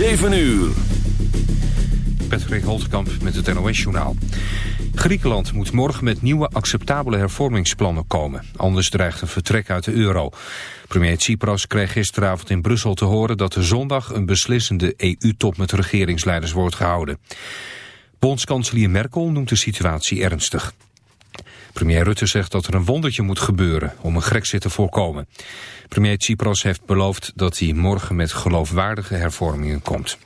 7 uur. Patrick Holtkamp met het NOS-journaal. Griekenland moet morgen met nieuwe acceptabele hervormingsplannen komen. Anders dreigt een vertrek uit de euro. Premier Tsipras kreeg gisteravond in Brussel te horen... dat er zondag een beslissende EU-top met regeringsleiders wordt gehouden. Bondskanselier Merkel noemt de situatie ernstig. Premier Rutte zegt dat er een wondertje moet gebeuren om een grexit te voorkomen. Premier Tsipras heeft beloofd dat hij morgen met geloofwaardige hervormingen komt.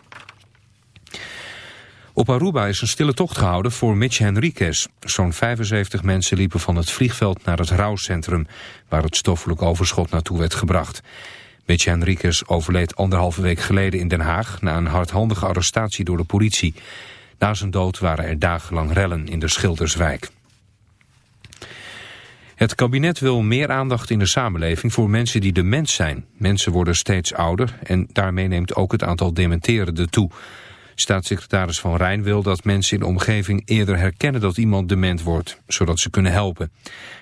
Op Aruba is een stille tocht gehouden voor Mitch Henriquez. Zo'n 75 mensen liepen van het vliegveld naar het rouwcentrum... waar het stoffelijk overschot naartoe werd gebracht. Mitch Henriquez overleed anderhalve week geleden in Den Haag... na een hardhandige arrestatie door de politie. Na zijn dood waren er dagenlang rellen in de Schilderswijk. Het kabinet wil meer aandacht in de samenleving voor mensen die dement zijn. Mensen worden steeds ouder en daarmee neemt ook het aantal dementerenden toe. Staatssecretaris Van Rijn wil dat mensen in de omgeving eerder herkennen dat iemand dement wordt, zodat ze kunnen helpen.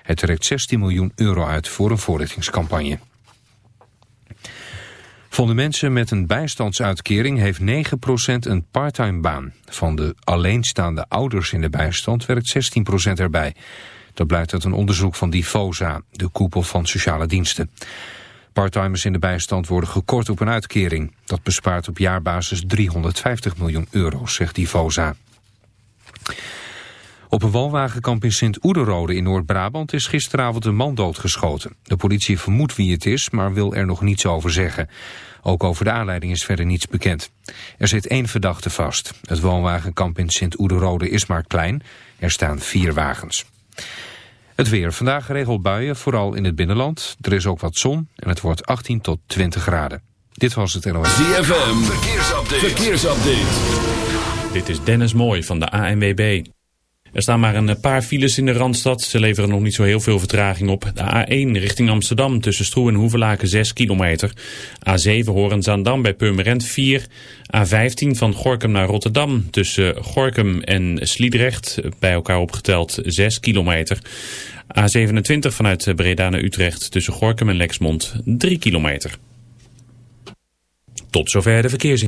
Hij trekt 16 miljoen euro uit voor een voorlichtingscampagne. Van de mensen met een bijstandsuitkering heeft 9% een parttime baan. Van de alleenstaande ouders in de bijstand werkt 16% erbij. Dat blijkt uit een onderzoek van Difosa, de koepel van sociale diensten. Parttimers in de bijstand worden gekort op een uitkering. Dat bespaart op jaarbasis 350 miljoen euro, zegt Difosa. Op een woonwagenkamp in Sint-Oederode in Noord-Brabant is gisteravond een man doodgeschoten. De politie vermoedt wie het is, maar wil er nog niets over zeggen. Ook over de aanleiding is verder niets bekend. Er zit één verdachte vast. Het woonwagenkamp in Sint-Oederode is maar klein. Er staan vier wagens. Het weer. Vandaag geregeld buien, vooral in het binnenland. Er is ook wat zon en het wordt 18 tot 20 graden. Dit was het NOS. ZFM. Verkeersupdate. Verkeersupdate. Dit is Dennis Mooij van de ANWB. Er staan maar een paar files in de Randstad. Ze leveren nog niet zo heel veel vertraging op. De A1 richting Amsterdam tussen Stroe en Hoevelaken 6 kilometer. A7 Horen-Zaandam bij Purmerend 4. A15 van Gorkum naar Rotterdam tussen Gorkum en Sliedrecht bij elkaar opgeteld 6 kilometer. A27 vanuit Breda naar Utrecht tussen Gorkum en Lexmond 3 kilometer. Tot zover de verkeersin.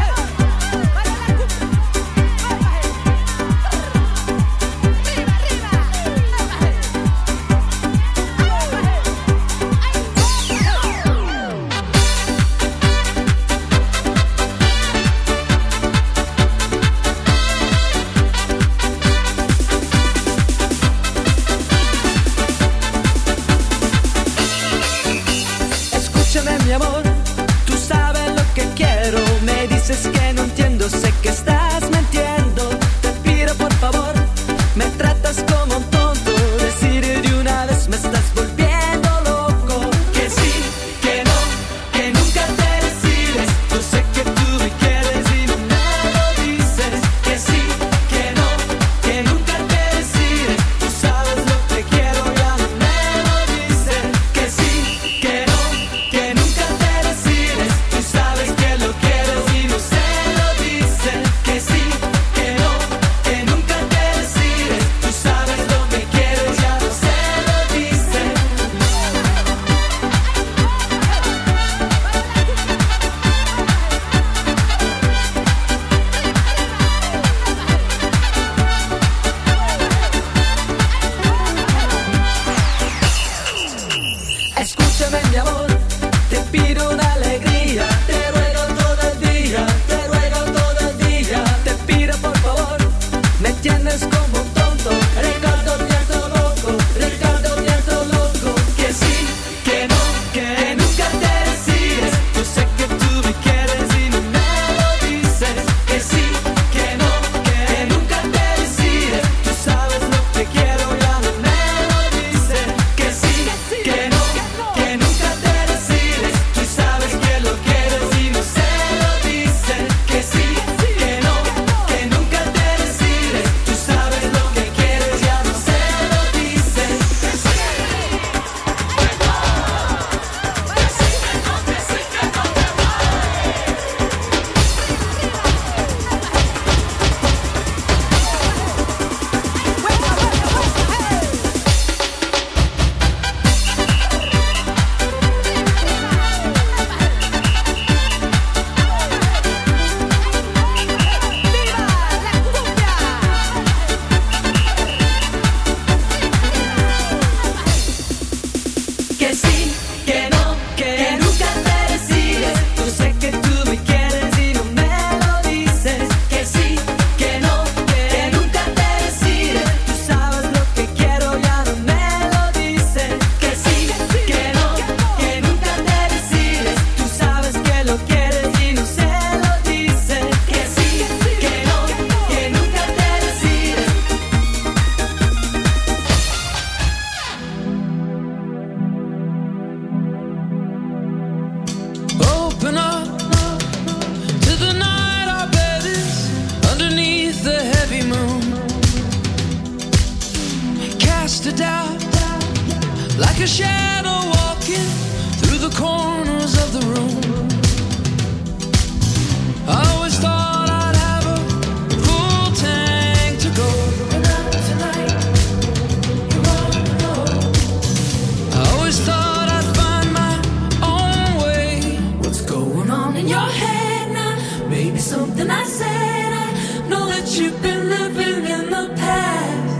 you've been living in the past.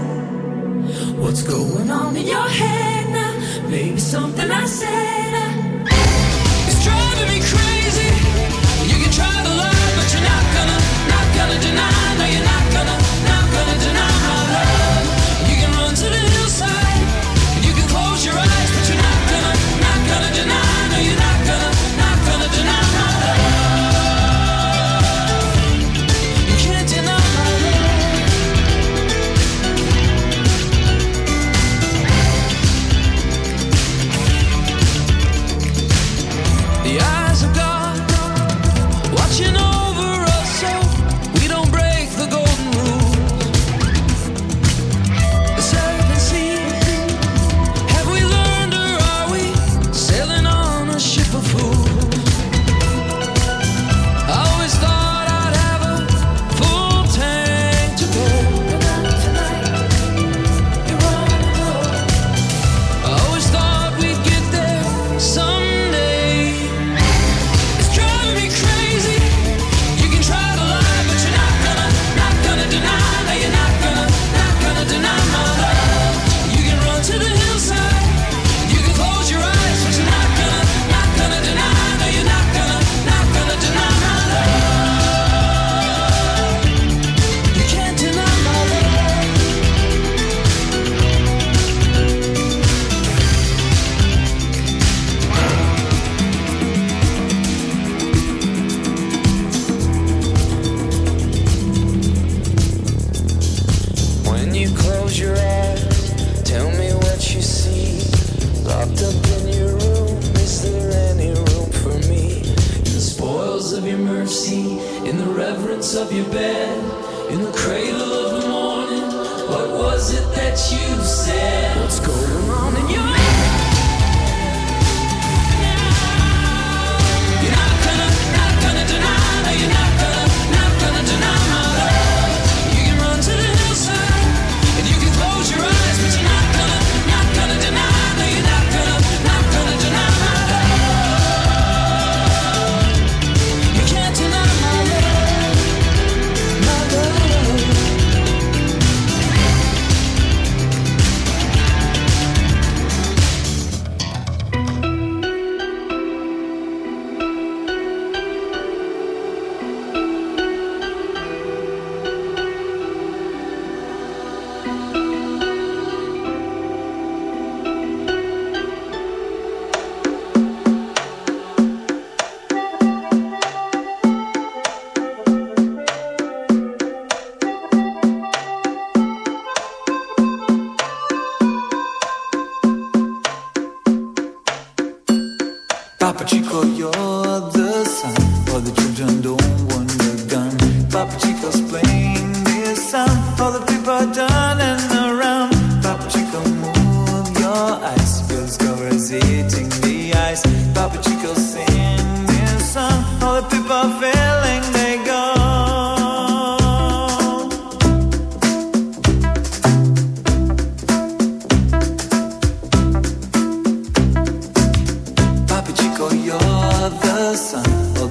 What's going on in your head now? Maybe something I said. contents of your bed in the cradle of the morning. What was it that you said? What's going on?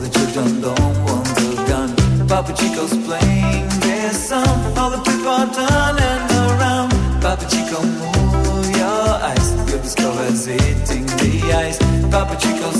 the children don't want a gun. Papa Chico's playing this song. All the people are turning around. Papa Chico, move your eyes. Your discover's hitting the ice. Papa Chico's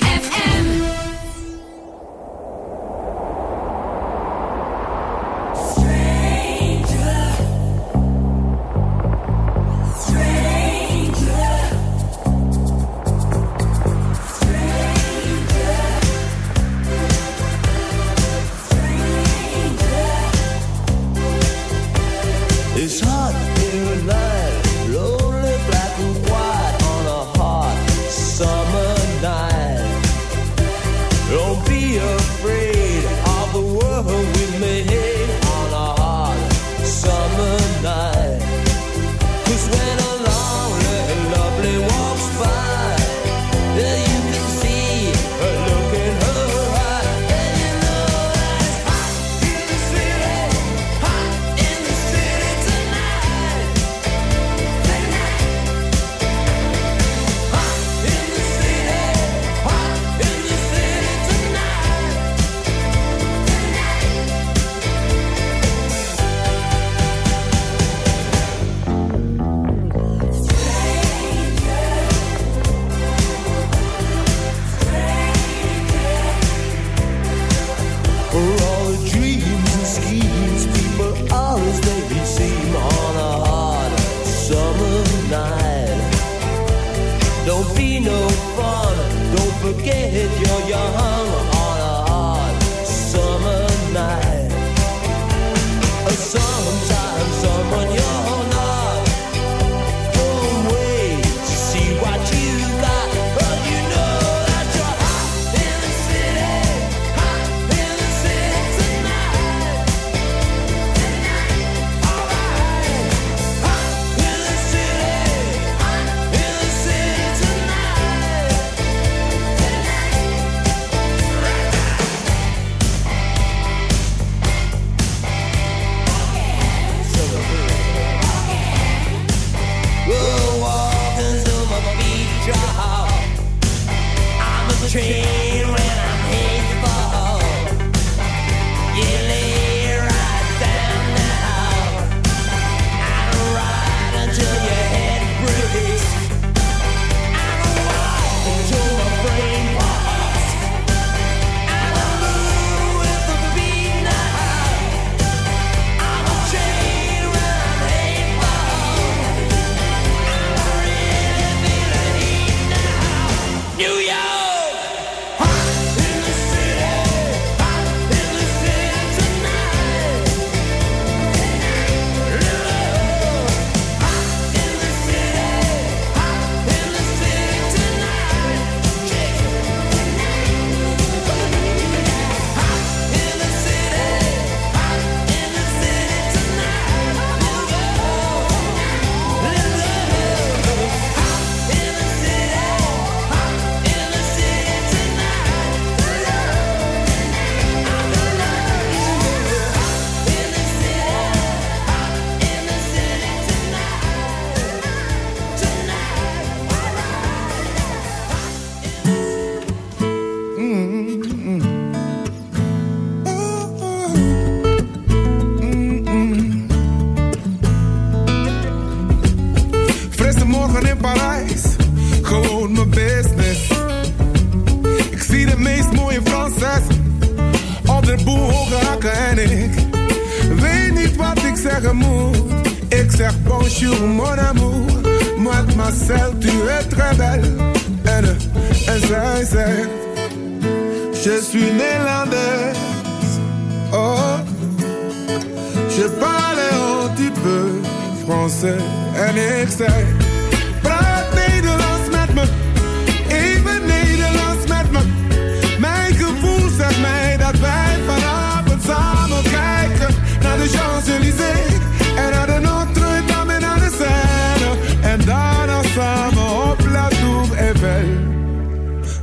Samen op La Tour.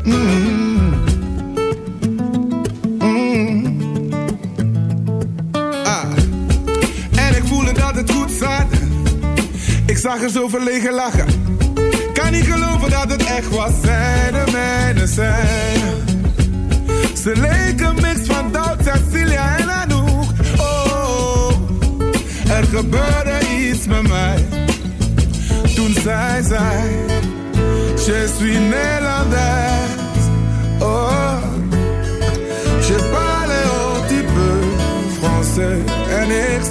Mm. Ah. En ik voelde dat het goed zat. Ik zag er zo verlegen lachen. Kan niet geloven dat het echt was. Zij de mijne zijn. Ze leken mix van Doubt, Cecilia en Anouk. Oh, er gebeurde iets met mij. Toen zij zei, je suis Nederlands. Oh, je parle un petit peu français. En ik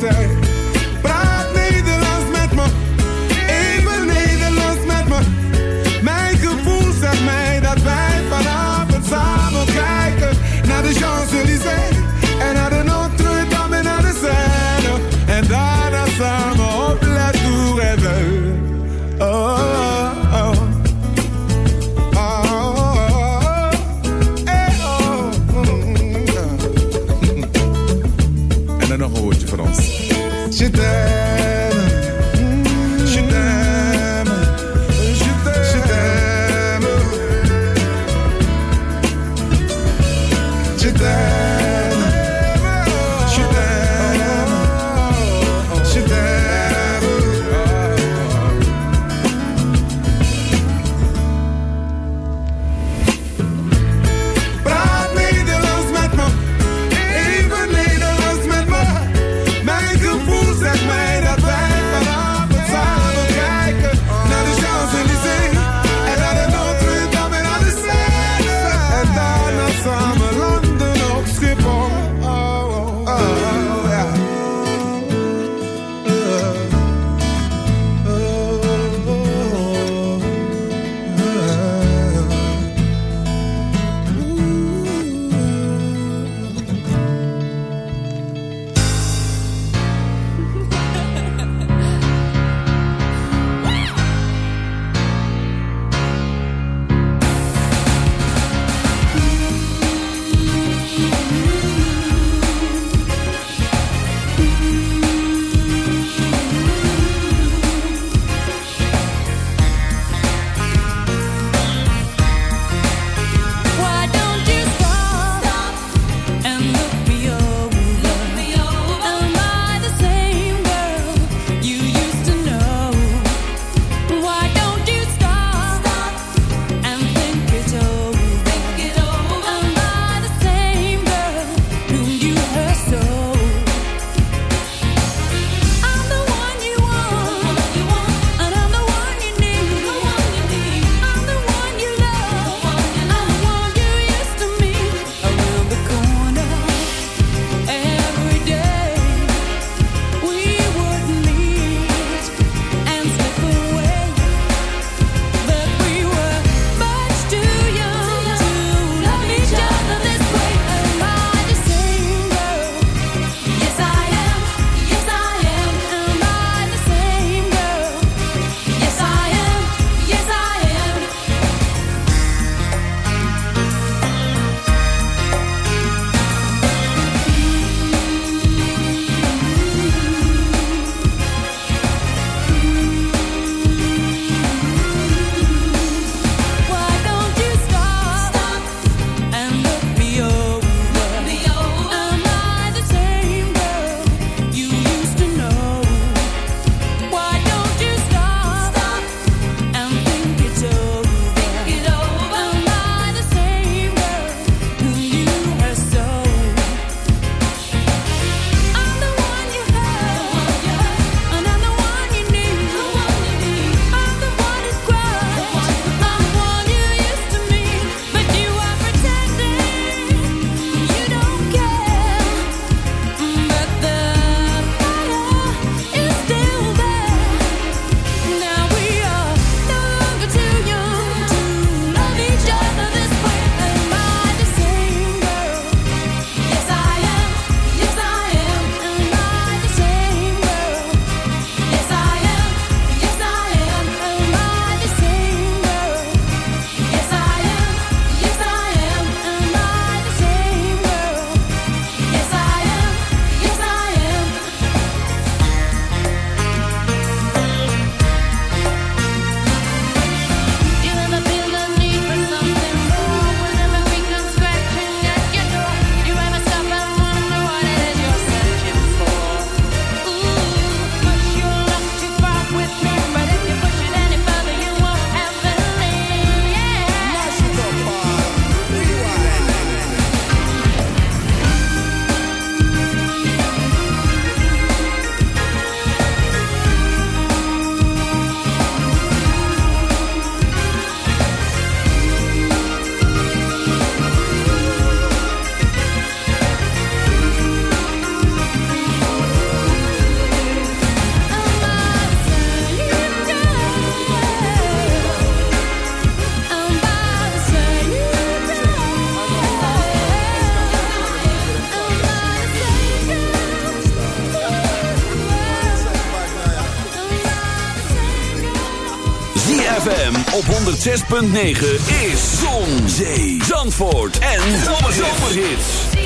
106.9 is Zon, Zee, Zandvoort en Zomerhits.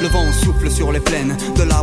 Le vent souffle sur les plaines de la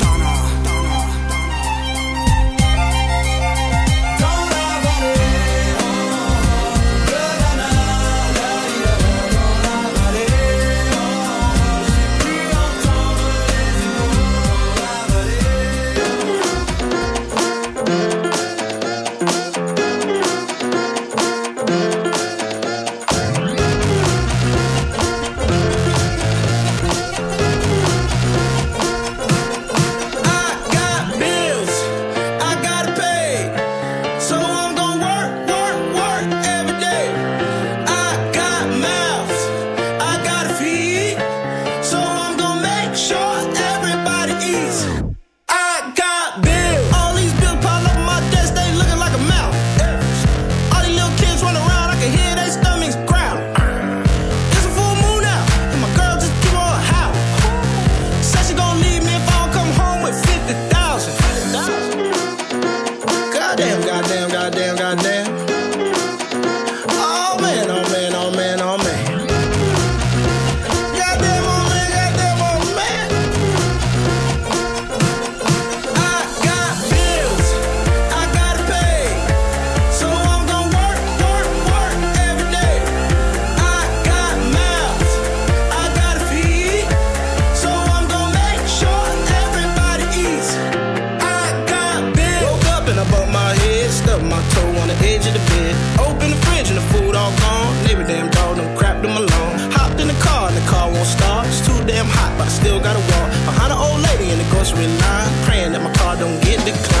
and my car don't get declined.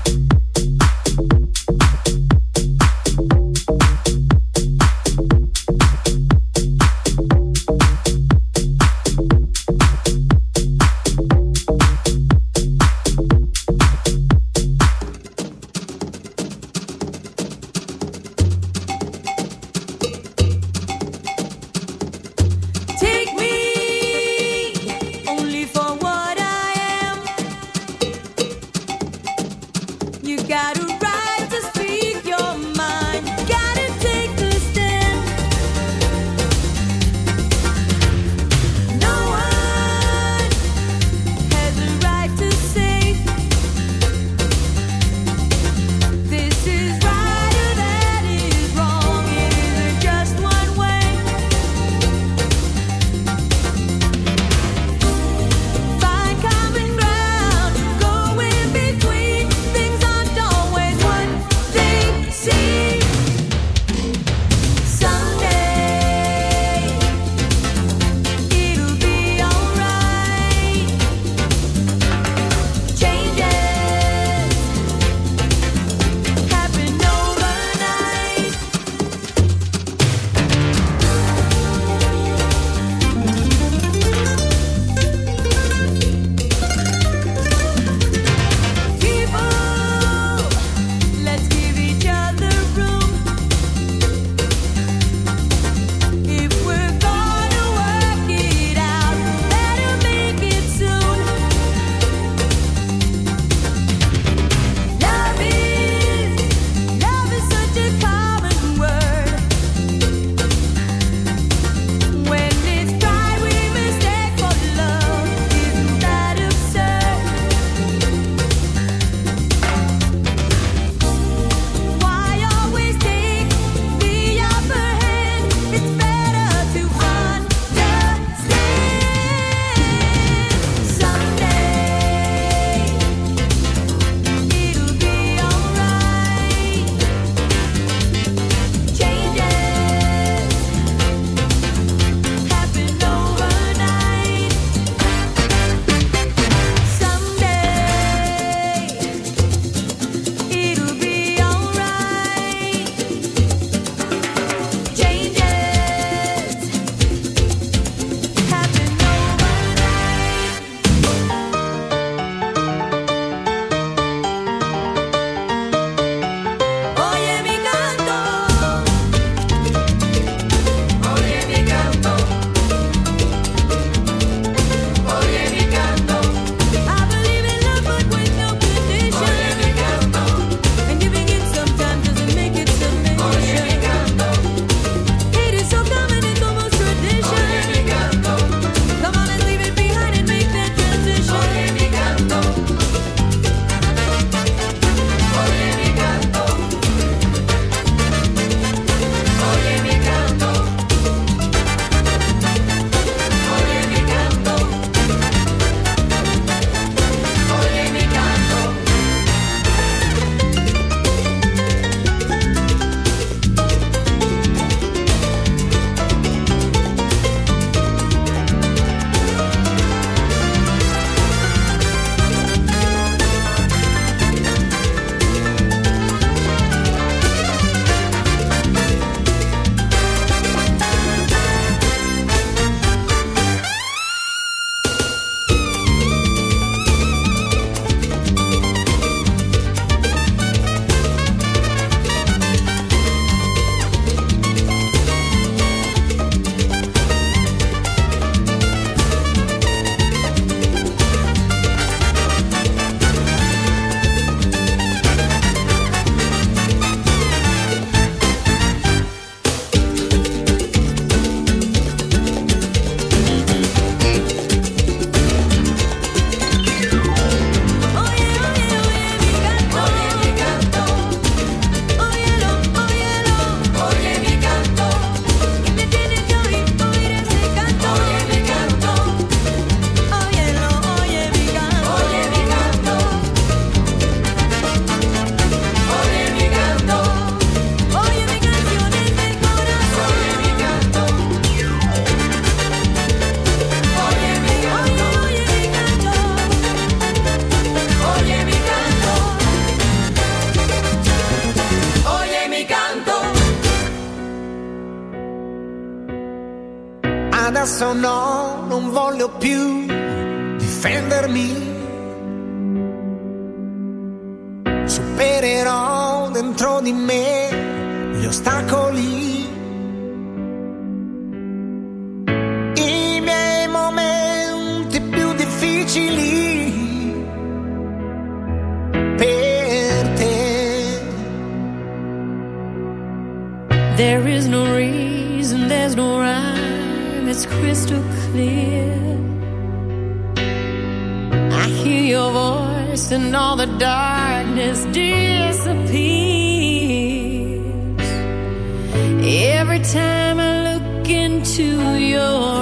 time i look into your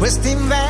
quest'inverno